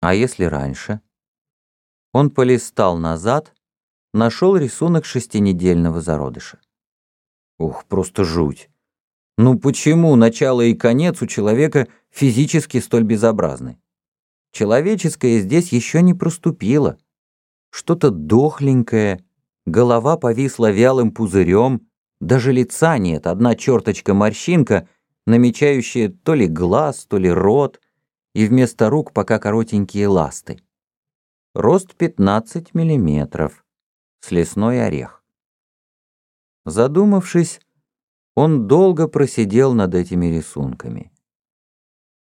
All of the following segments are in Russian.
А если раньше? Он полистал назад, нашел рисунок шестинедельного зародыша. Ух, просто жуть. Ну почему начало и конец у человека физически столь безобразны? Человеческое здесь еще не проступило. Что-то дохленькое, голова повисла вялым пузырем, даже лица нет, одна черточка-морщинка, намечающая то ли глаз, то ли рот, и вместо рук пока коротенькие ласты. Рост 15 миллиметров. С лесной орех. Задумавшись, он долго просидел над этими рисунками.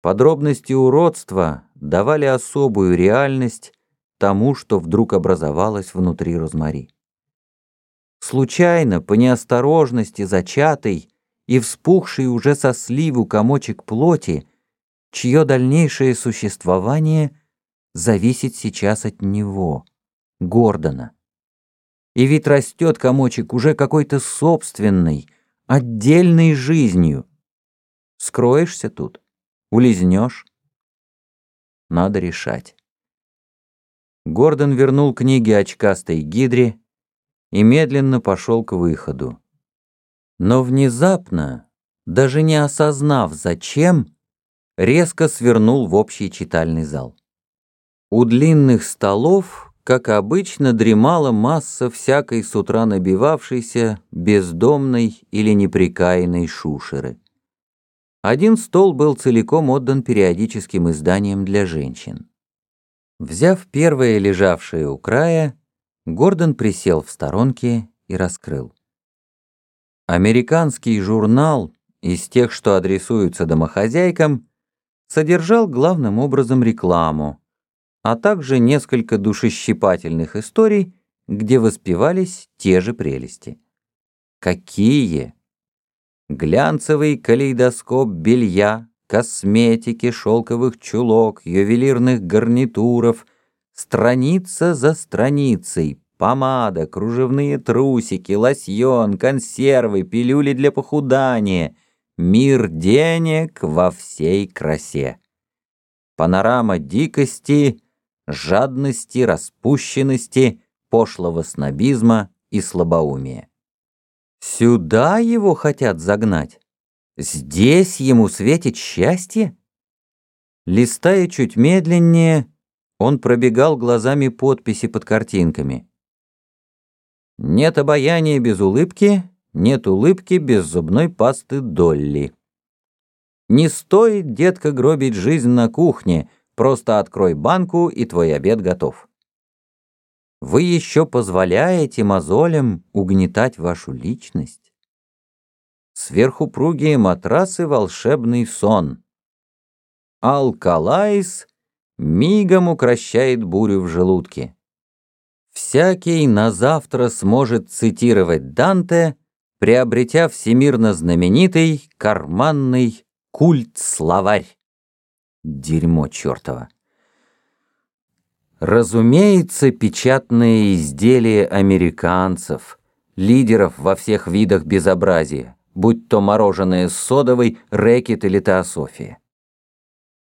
Подробности уродства давали особую реальность тому, что вдруг образовалось внутри Розмари. Случайно, по неосторожности зачатый и вспухший уже со сливу комочек плоти, чье дальнейшее существование зависит сейчас от него, Гордона. И ведь растет комочек уже какой-то собственной, отдельной жизнью. Скроешься тут, улизнешь. Надо решать. Гордон вернул книги очкастой гидре и медленно пошел к выходу. Но внезапно, даже не осознав зачем, резко свернул в общий читальный зал. У длинных столов, как обычно, дремала масса всякой с утра набивавшейся, бездомной или неприкаянной шушеры. Один стол был целиком отдан периодическим изданиям для женщин. Взяв первое лежавшее у края, Гордон присел в сторонке и раскрыл. Американский журнал из тех, что адресуются домохозяйкам, содержал главным образом рекламу, а также несколько душещипательных историй, где воспевались те же прелести. Какие? Глянцевый калейдоскоп белья, косметики, шелковых чулок, ювелирных гарнитуров, страница за страницей, помада, кружевные трусики, лосьон, консервы, пилюли для похудания, мир денег во всей красе. Панорама дикости, жадности, распущенности, пошлого снобизма и слабоумия. Сюда его хотят загнать. Здесь ему светит счастье? Листая чуть медленнее, он пробегал глазами подписи под картинками. Нет обаяния без улыбки, нет улыбки без зубной пасты Долли. Не стоит, детка, гробить жизнь на кухне, просто открой банку, и твой обед готов. Вы еще позволяете мозолям угнетать вашу личность? сверхупругие матрасы волшебный сон. Алкалайс мигом укращает бурю в желудке. Всякий на завтра сможет цитировать Данте, приобретя всемирно знаменитый карманный культ-словарь. Дерьмо чертово. Разумеется, печатные изделия американцев, лидеров во всех видах безобразия будь то мороженое с содовой, рэкет или теософия.